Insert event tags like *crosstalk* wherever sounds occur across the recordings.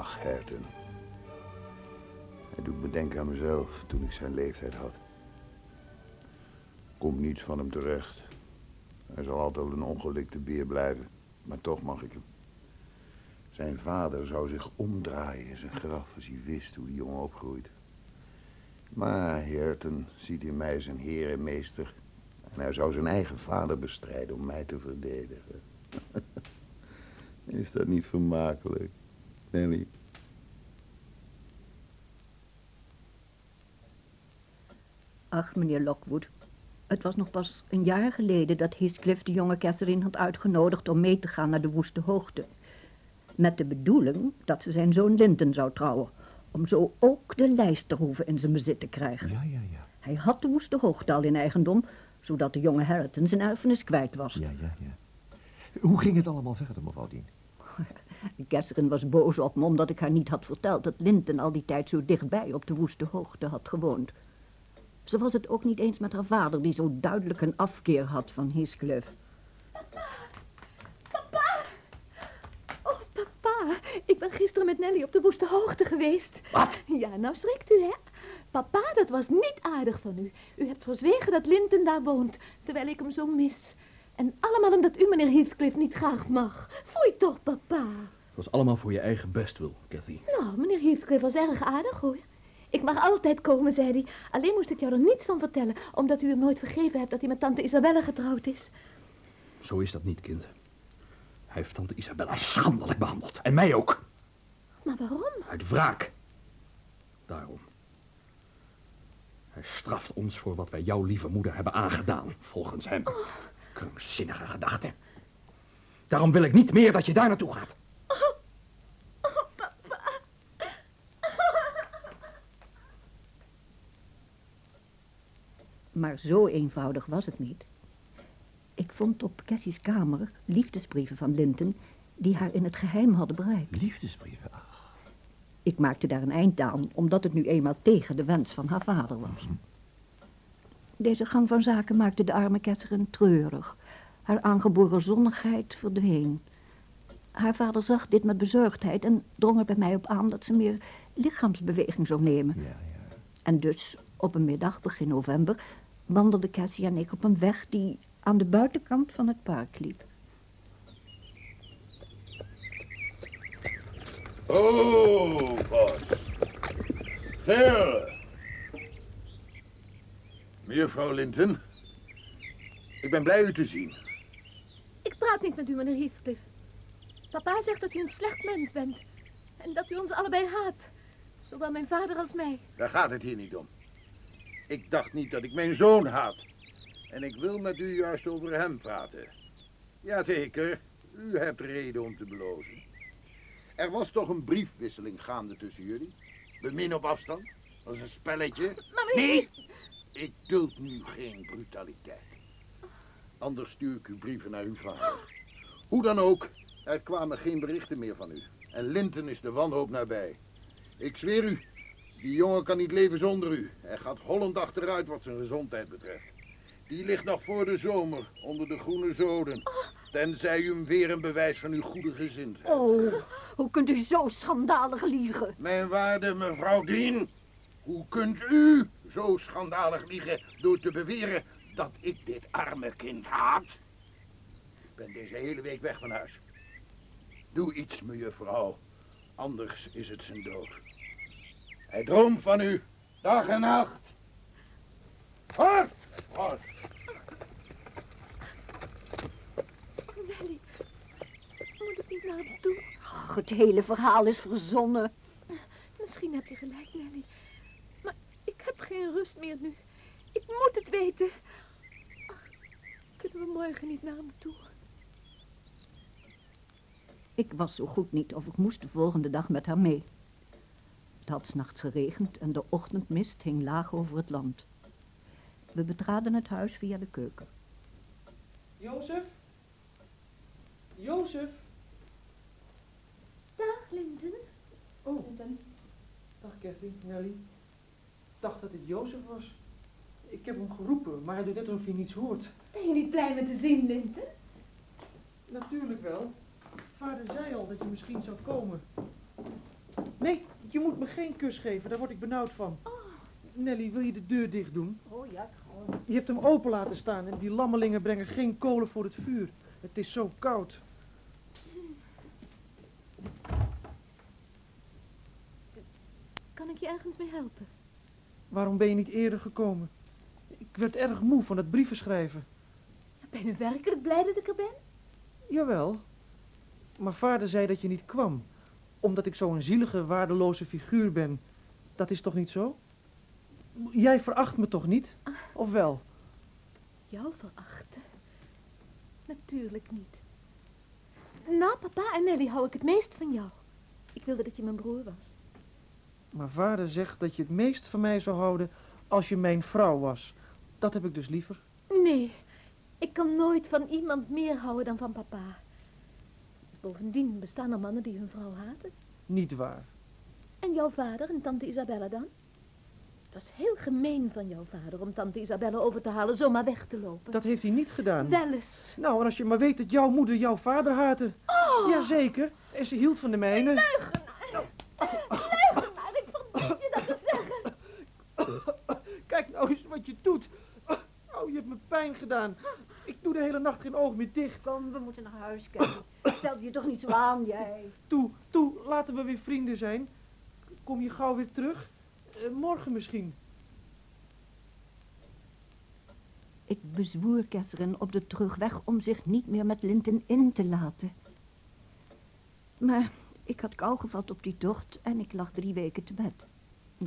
Ach, Herten. Hij doet me denken aan mezelf toen ik zijn leeftijd had. Komt niets van hem terecht. Hij zal altijd een ongelikte beer blijven. Maar toch mag ik hem. Zijn vader zou zich omdraaien in zijn graf als hij wist hoe die jongen opgroeit. Maar Herten ziet in mij zijn heer en meester. En hij zou zijn eigen vader bestrijden om mij te verdedigen. *laughs* Is dat niet vermakelijk, Nelly? Ach, meneer Lockwood. Het was nog pas een jaar geleden dat Heathcliff de jonge Catherine had uitgenodigd om mee te gaan naar de woeste hoogte. Met de bedoeling dat ze zijn zoon Linton zou trouwen. Om zo ook de lijsterhoeven in zijn bezit te krijgen. Ja, ja, ja. Hij had de woeste hoogte al in eigendom, zodat de jonge Harriton zijn erfenis kwijt was. Ja, ja, ja. Hoe ging het allemaal verder, mevrouw Dien? Catherine was boos op me omdat ik haar niet had verteld dat Linton al die tijd zo dichtbij op de woeste hoogte had gewoond. Ze was het ook niet eens met haar vader, die zo duidelijk een afkeer had van Heathcliff. Papa! Oh, papa, ik ben gisteren met Nelly op de woeste hoogte geweest. Wat? Ja, nou schrikt u, hè? Papa, dat was niet aardig van u. U hebt verzwegen dat Linton daar woont, terwijl ik hem zo mis. En allemaal omdat u meneer Heathcliff niet graag mag. Foei toch, papa. Was allemaal voor je eigen bestwil, Cathy. Nou, meneer Heathcliff was erg aardig, hoor. Ik mag altijd komen, zei hij. Alleen moest ik jou er niets van vertellen, omdat u hem nooit vergeven hebt dat hij met tante Isabella getrouwd is. Zo is dat niet, kind. Hij heeft tante Isabella schandelijk behandeld. En mij ook. Maar waarom? Uit wraak. Daarom. Hij straft ons voor wat wij jouw lieve moeder hebben aangedaan, volgens hem. Krankzinnige gedachte. Daarom wil ik niet meer dat je daar naartoe gaat. Maar zo eenvoudig was het niet. Ik vond op Cassie's kamer liefdesbrieven van Linton die haar in het geheim hadden bereikt. Liefdesbrieven, ach. Ik maakte daar een eind aan, omdat het nu eenmaal tegen de wens van haar vader was. Deze gang van zaken maakte de arme Catherine treurig. Haar aangeboren zonnigheid verdween. Haar vader zag dit met bezorgdheid en drong er bij mij op aan dat ze meer lichaamsbeweging zou nemen. Ja, ja. En dus, op een middag begin november, wandelden Cassie en ik op een weg die aan de buitenkant van het park liep. Oh, Bos. Stil. Mevrouw Linton. Ik ben blij u te zien. Ik praat niet met u, meneer Heathcliff. Papa zegt dat u een slecht mens bent. En dat u ons allebei haat. Zowel mijn vader als mij. Daar gaat het hier niet om. Ik dacht niet dat ik mijn zoon haat. En ik wil met u juist over hem praten. Jazeker, u hebt reden om te belozen. Er was toch een briefwisseling gaande tussen jullie? Bemin op afstand? Dat is een spelletje. Maar. Nee, ik duld nu geen brutaliteit. Anders stuur ik uw brieven naar uw vader. Hoe dan ook, er kwamen geen berichten meer van u. En Linton is de wanhoop nabij. Ik zweer u, die jongen kan niet leven zonder u. Hij gaat hollend achteruit wat zijn gezondheid betreft. Die ligt nog voor de zomer onder de groene zoden. Tenzij u hem weer een bewijs van uw goede gezindheid. Oh, hoe kunt u zo schandalig liegen? Mijn waarde mevrouw Dien, hoe kunt u zo schandalig liegen door te beweren dat ik dit arme kind haat? Ik ben deze hele week weg van huis. Doe iets, mevrouw, anders is het zijn dood. Hij droomt van u, dag en nacht. Hart, hart. Nelly, moet ik niet naar hem toe? Ach, het hele verhaal is verzonnen. Misschien heb je gelijk, Nelly. Maar ik heb geen rust meer nu. Ik moet het weten. Ach, kunnen we morgen niet naar hem toe? Ik was zo goed niet of ik moest de volgende dag met haar mee. Het had s'nachts geregend en de ochtendmist hing laag over het land. We betraden het huis via de keuken. Jozef? Jozef? Dag, Linton. Oh, dag Cathy, Nelly. Ik dacht dat het Jozef was. Ik heb hem geroepen, maar hij doet net alsof hij niets hoort. Ben je niet blij met te zien, Linton? Natuurlijk wel. Vader zei al dat je misschien zou komen. Nee, je moet me geen kus geven, daar word ik benauwd van. Nelly, wil je de deur dicht doen? Oh ja, gewoon. Je hebt hem open laten staan en die lammelingen brengen geen kolen voor het vuur. Het is zo koud. Kan ik je ergens mee helpen? Waarom ben je niet eerder gekomen? Ik werd erg moe van het brieven schrijven. Ben je werkelijk blij dat ik er ben? Jawel. Maar vader zei dat je niet kwam. Omdat ik zo'n zielige, waardeloze figuur ben. Dat is toch niet zo? Jij veracht me toch niet? Of wel? Jou verachten? Natuurlijk niet. Nou, papa en Nelly hou ik het meest van jou. Ik wilde dat je mijn broer was. Maar vader zegt dat je het meest van mij zou houden als je mijn vrouw was. Dat heb ik dus liever. Nee, ik kan nooit van iemand meer houden dan van papa. Bovendien bestaan er mannen die hun vrouw haten. Niet waar. En jouw vader en tante Isabella dan? Het was heel gemeen van jouw vader om tante Isabella over te halen zomaar weg te lopen. Dat heeft hij niet gedaan. Wel eens. Nou, en als je maar weet dat jouw moeder jouw vader haatte. Oh, Jazeker. En ze hield van de mijne. leugenaar. Leugenaar, ik verbied je dat te zeggen. Kijk nou eens wat je doet. Oh, je hebt me pijn gedaan. Ik doe de hele nacht geen oog meer dicht. Kom, we moeten naar huis kijken. Stel je toch niet zo aan, jij. Toe, toe, laten we weer vrienden zijn. Kom je gauw weer terug? Eh, morgen misschien. Ik bezwoer Catherine op de terugweg om zich niet meer met Linton in te laten. Maar ik had kou gevat op die tocht en ik lag drie weken te bed.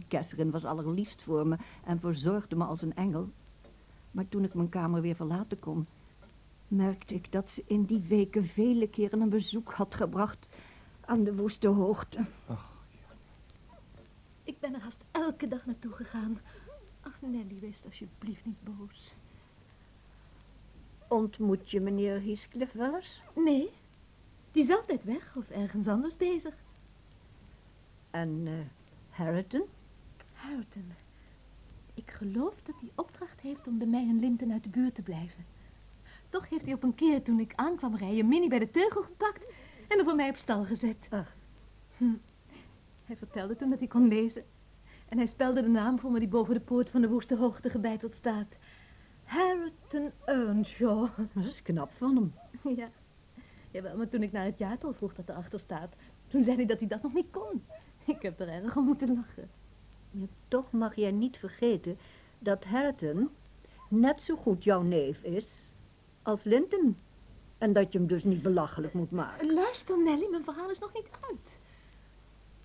Catherine was allerliefst voor me en verzorgde me als een engel. Maar toen ik mijn kamer weer verlaten kon, merkte ik dat ze in die weken vele keren een bezoek had gebracht aan de woeste hoogte. Ik ben er haast elke dag naartoe gegaan. Ach, Nelly, wees alsjeblieft niet boos. Ontmoet je meneer Heathcliff wel eens? Nee, die is altijd weg of ergens anders bezig. En eh Harriton? Huiten. Ik geloof dat hij opdracht heeft om bij mij en Linton uit de buurt te blijven. Toch heeft hij op een keer toen ik aankwam rijden Minnie bij de teugel gepakt en er voor mij op stal gezet. Ach. Hm. Hij vertelde toen dat hij kon lezen. En hij spelde de naam voor me die boven de poort van de woeste hoogte gebeiteld staat. Harriton Earnshaw. Dat is knap van hem. Ja. Jawel, maar toen ik naar het jaartal vroeg dat erachter staat, toen zei hij dat hij dat nog niet kon. Ik heb er erg om moeten lachen. Ja, toch mag jij niet vergeten dat Harriton net zo goed jouw neef is als Linton. En dat je hem dus niet belachelijk moet maken. Luister, Nelly, mijn verhaal is nog niet uit.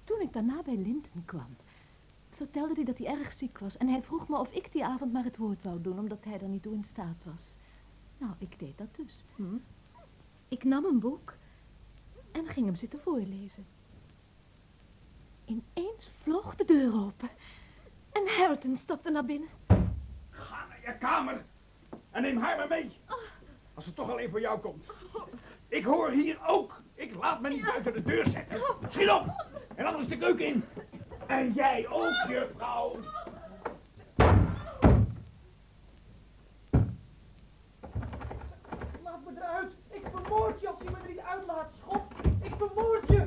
Toen ik daarna bij Linton kwam, vertelde hij dat hij erg ziek was. En hij vroeg me of ik die avond maar het woord wou doen, omdat hij er niet toe in staat was. Nou, ik deed dat dus. Hm? Ik nam een boek en ging hem zitten voorlezen. Ineens vloog de deur open en Harriton stapte naar binnen. Ga naar je kamer en neem haar maar mee. Als het toch alleen voor jou komt. Ik hoor hier ook. Ik laat me niet buiten de deur zetten. Schiet op en anders de keuken in. En jij ook, juffrouw. Laat me eruit. Ik vermoord je als je me er niet uitlaat, schot. Ik vermoord je.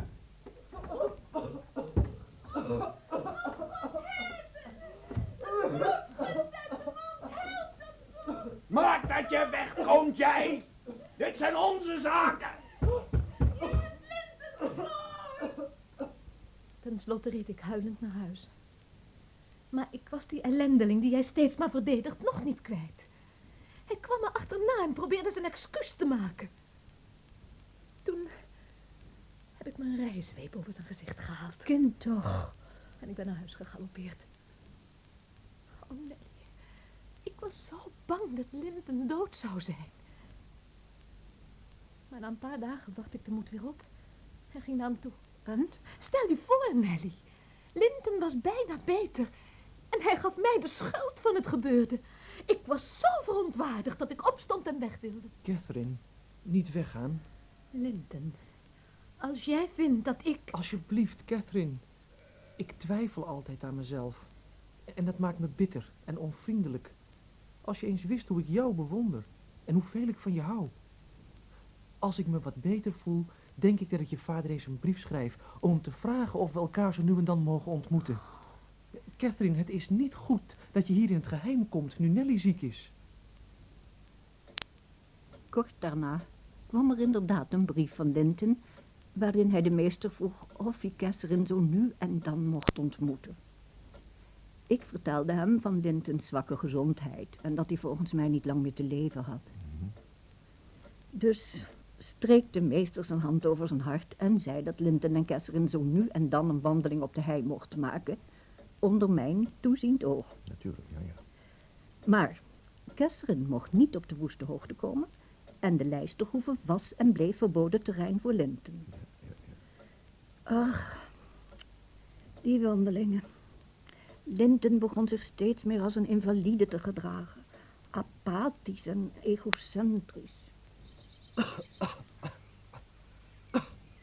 Je wegkomt, jij. Dit zijn onze zaken. Ten slotte reed ik huilend naar huis. Maar ik was die ellendeling die jij steeds maar verdedigt nog niet kwijt. Hij kwam me achterna en probeerde zijn excuus te maken. Toen heb ik mijn rijzweep over zijn gezicht gehaald. Kind toch. En ik ben naar huis gegalopeerd. Oh, Nelly. Ik was zo bang dat Linton dood zou zijn. Maar na een paar dagen dacht ik de moed weer op. En ging naar hem toe. En? Stel je voor, Nelly. Linton was bijna beter. En hij gaf mij de schuld van het gebeurde. Ik was zo verontwaardigd dat ik opstond en weg wilde. Catherine, niet weggaan. Linton, als jij vindt dat ik... Alsjeblieft, Catherine. Ik twijfel altijd aan mezelf. En dat maakt me bitter en onvriendelijk. Als je eens wist hoe ik jou bewonder en hoeveel ik van je hou. Als ik me wat beter voel, denk ik dat ik je vader eens een brief schrijf om te vragen of we elkaar zo nu en dan mogen ontmoeten. Catherine, het is niet goed dat je hier in het geheim komt nu Nelly ziek is. Kort daarna kwam er inderdaad een brief van Linton... waarin hij de meester vroeg of hij Catherine zo nu en dan mocht ontmoeten. Ik vertelde hem van Lintons zwakke gezondheid... en dat hij volgens mij niet lang meer te leven had. Dus streek de meester zijn hand over zijn hart... en zei dat Linton en Catherine zo nu en dan een wandeling op de hei mochten maken... onder mijn toeziend oog. Natuurlijk, ja, ja. Maar Catherine mocht niet op de woeste hoogte komen... en de lijsterhoeve was en bleef verboden terrein voor Linton. Ach, die wandelingen. Linton begon zich steeds meer als een invalide te gedragen. Apathisch en egocentrisch.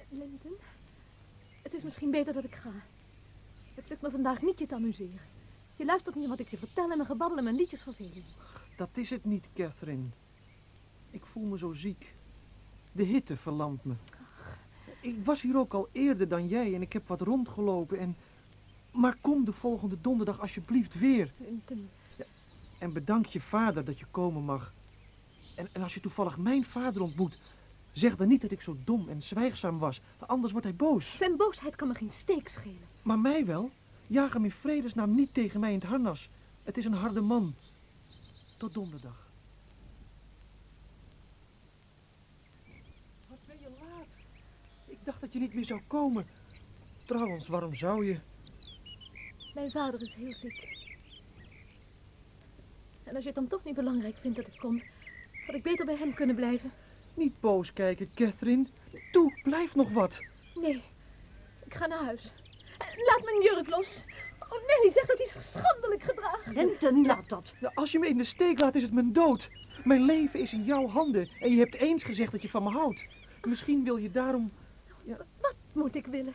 Linton, het is misschien beter dat ik ga. Het lukt me vandaag niet je te amuseren. Je luistert niet naar wat ik je vertel en mijn gebabbel en mijn liedjes vervelen. Dat is het niet, Catherine. Ik voel me zo ziek. De hitte verlamt me. Ik was hier ook al eerder dan jij en ik heb wat rondgelopen en... Maar kom de volgende donderdag alsjeblieft weer. En bedank je vader dat je komen mag. En, en als je toevallig mijn vader ontmoet, zeg dan niet dat ik zo dom en zwijgzaam was. Anders wordt hij boos. zijn boosheid kan me geen steek schelen. Maar mij wel. Jaag hem in vredesnaam niet tegen mij in het harnas. Het is een harde man. Tot donderdag. Wat ben je laat? Ik dacht dat je niet meer zou komen. Trouwens, waarom zou je? Mijn vader is heel ziek. En als je het dan toch niet belangrijk vindt dat ik kom, had ik beter bij hem kunnen blijven. Niet boos kijken, Catherine. Toe, blijf nog wat. Nee, ik ga naar huis. Eh, Laat mijn jurk los. Oh, Nelly zegt dat hij zich schandelijk gedraagt. Linton, laat dat. Ja, als je me in de steek laat, is het mijn dood. Mijn leven is in jouw handen en je hebt eens gezegd dat je van me houdt. Misschien wil je daarom... Wat moet ik willen?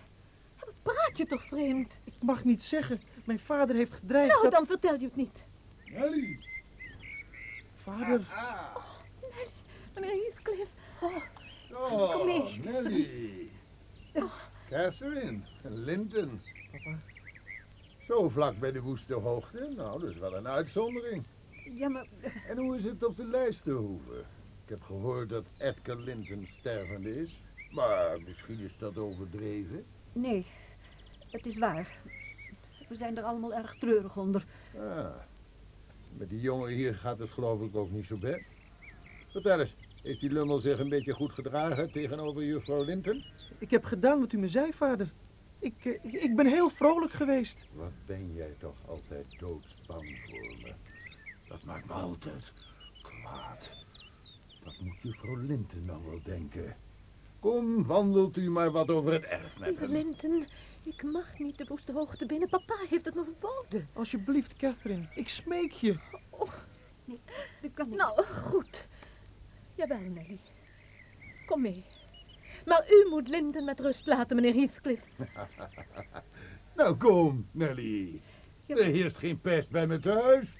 Praat je toch vreemd? Ik mag niet zeggen. Mijn vader heeft gedreigd Nou, dat... dan vertel je het niet. Nelly! Vader, Ah, Meneer Heathcliff. Oh, zo, Kom mee. Nelly. Catherine, Linton. papa. Zo vlak bij de woeste hoogte. Nou, dat is wel een uitzondering. Ja, maar... En hoe is het op de lijsterhoeve? Ik heb gehoord dat Edgar Linton stervende is. Maar misschien is dat overdreven. Nee, het is waar. We zijn er allemaal erg treurig onder. Ah, met die jongen hier gaat het geloof ik ook niet zo best. Vertel eens, heeft die lummel zich een beetje goed gedragen tegenover juffrouw Linton? Ik heb gedaan wat u me zei, vader. Ik, eh, ik ben heel vrolijk geweest. Wat ben jij toch altijd doodsbang voor me. Dat maakt me altijd kwaad. Wat moet juffrouw Linton nou wel denken? Kom, wandelt u maar wat over het erf met lieve hem. Linton, ik mag niet de woeste hoogte binnen. Papa heeft het me verboden. Alsjeblieft, Catherine. Ik smeek je. Dat kan niet. Nou, goed. Jawel, Nelly. Kom mee. Maar u moet Linton met rust laten, meneer Heathcliff. *laughs* Nou kom, Nelly. Er heerst geen pest bij me thuis.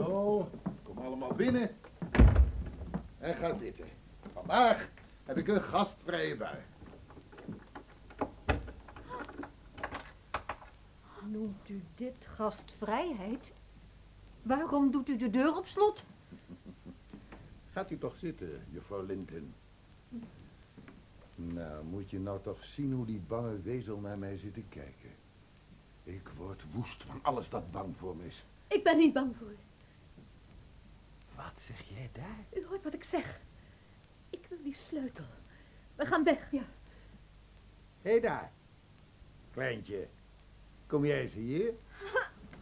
Zo, kom allemaal binnen. En ga zitten. Vandaag heb ik een gastvrije bui. Noemt u dit gastvrijheid? Waarom doet u de deur op slot? Gaat u toch zitten, juffrouw Linton. Nou, moet je nou toch zien hoe die bange wezel naar mij zit te kijken. Ik word woest van alles dat bang voor me is. Ik ben niet bang voor u. Wat zeg jij daar? U hoort wat ik zeg. Ik wil die sleutel. We gaan weg. Ja. Hé hey daar, kleintje. Kom jij eens hier?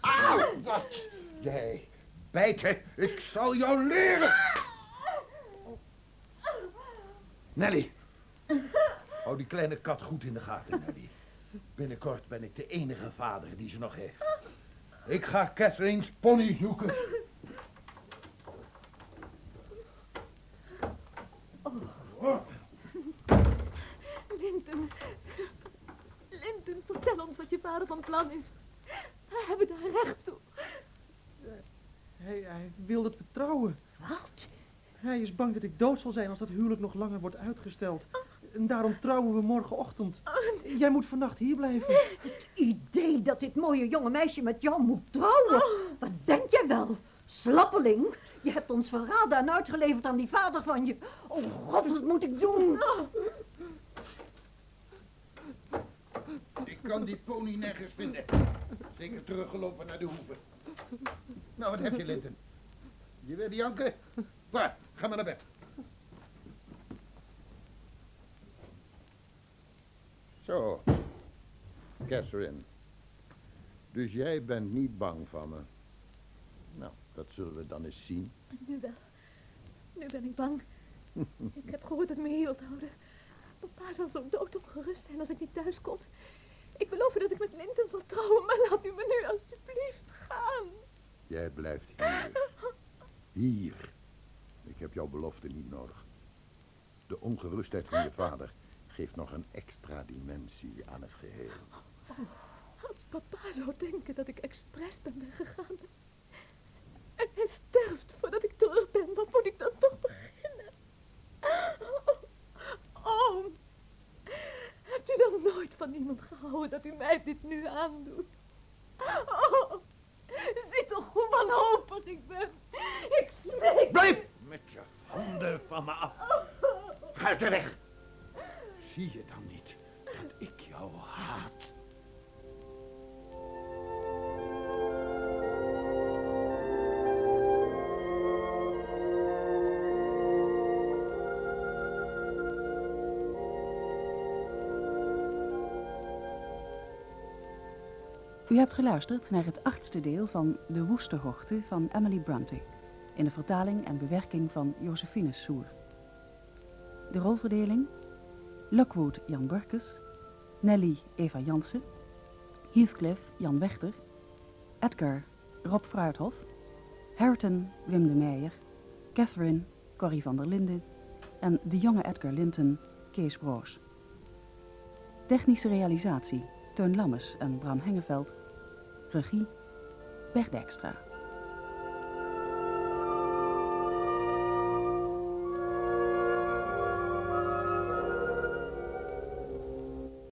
Auw, wat? Jij, bijten, ik zal jou leren. Nelly, hou die kleine kat goed in de gaten, Nelly. Binnenkort ben ik de enige vader die ze nog heeft. Ik ga Catherine's pony zoeken. Oh. Linton, vertel ons wat je vader van plan is. We hebben daar recht toe. Hij, hij wil dat we trouwen. Wat? Hij is bang dat ik dood zal zijn als dat huwelijk nog langer wordt uitgesteld. En daarom trouwen we morgenochtend. Jij moet vannacht hier blijven. Het idee dat dit mooie jonge meisje met jou moet trouwen. Wat denk jij wel? Slappeling. Je hebt ons verraden en uitgeleverd aan die vader van je. Oh god, wat moet ik doen? Kan die pony nergens vinden. Zeker teruggelopen naar de hoeve. Nou, wat heb je, Linton? Je wil janken? Waar, ga maar naar bed. Zo, Catherine. Dus jij bent niet bang van me. Nou, dat zullen we dan eens zien. Nu wel. Nu ben ik bang. *laughs* ik heb gehoord dat me hier wilt houden. Papa zal zo doodopgerust zijn als ik niet thuis kom. Ik beloof u dat ik met Linton zal trouwen, maar laat u me nu alstublieft gaan. Jij blijft hier. Hier. Ik heb jouw belofte niet nodig. De ongerustheid van je vader geeft nog een extra dimensie aan het geheel. Als papa zou denken dat ik expres ben weggegaan. En hij sterft voordat ik terug ben, wat moet ik dan toch beginnen? Oh, oom, hebt u dan nooit van iemand gehouden dat u mij dit nu aandoet? Oh, zie toch hoe wanhopig ik ben. Ik smeek. Blijf met je handen van me af. Ga uit de weg. Zie je dan niet hebt geluisterd naar het achtste deel van De Woeste Hoogte van Emily Bronte, in de vertaling en bewerking van Josephine Soer. De rolverdeling: Lockwood Jan Burkes, Nelly Eva Jansen, Heathcliff Jan Wechter, Edgar Rob Fruithof, Harriton Wim de Meijer, Catherine Corrie van der Linden en de jonge Edgar Linton Kees Broos. Technische realisatie Teun Lammes en Bram Hengeveld. Regie Bert Dijkstra.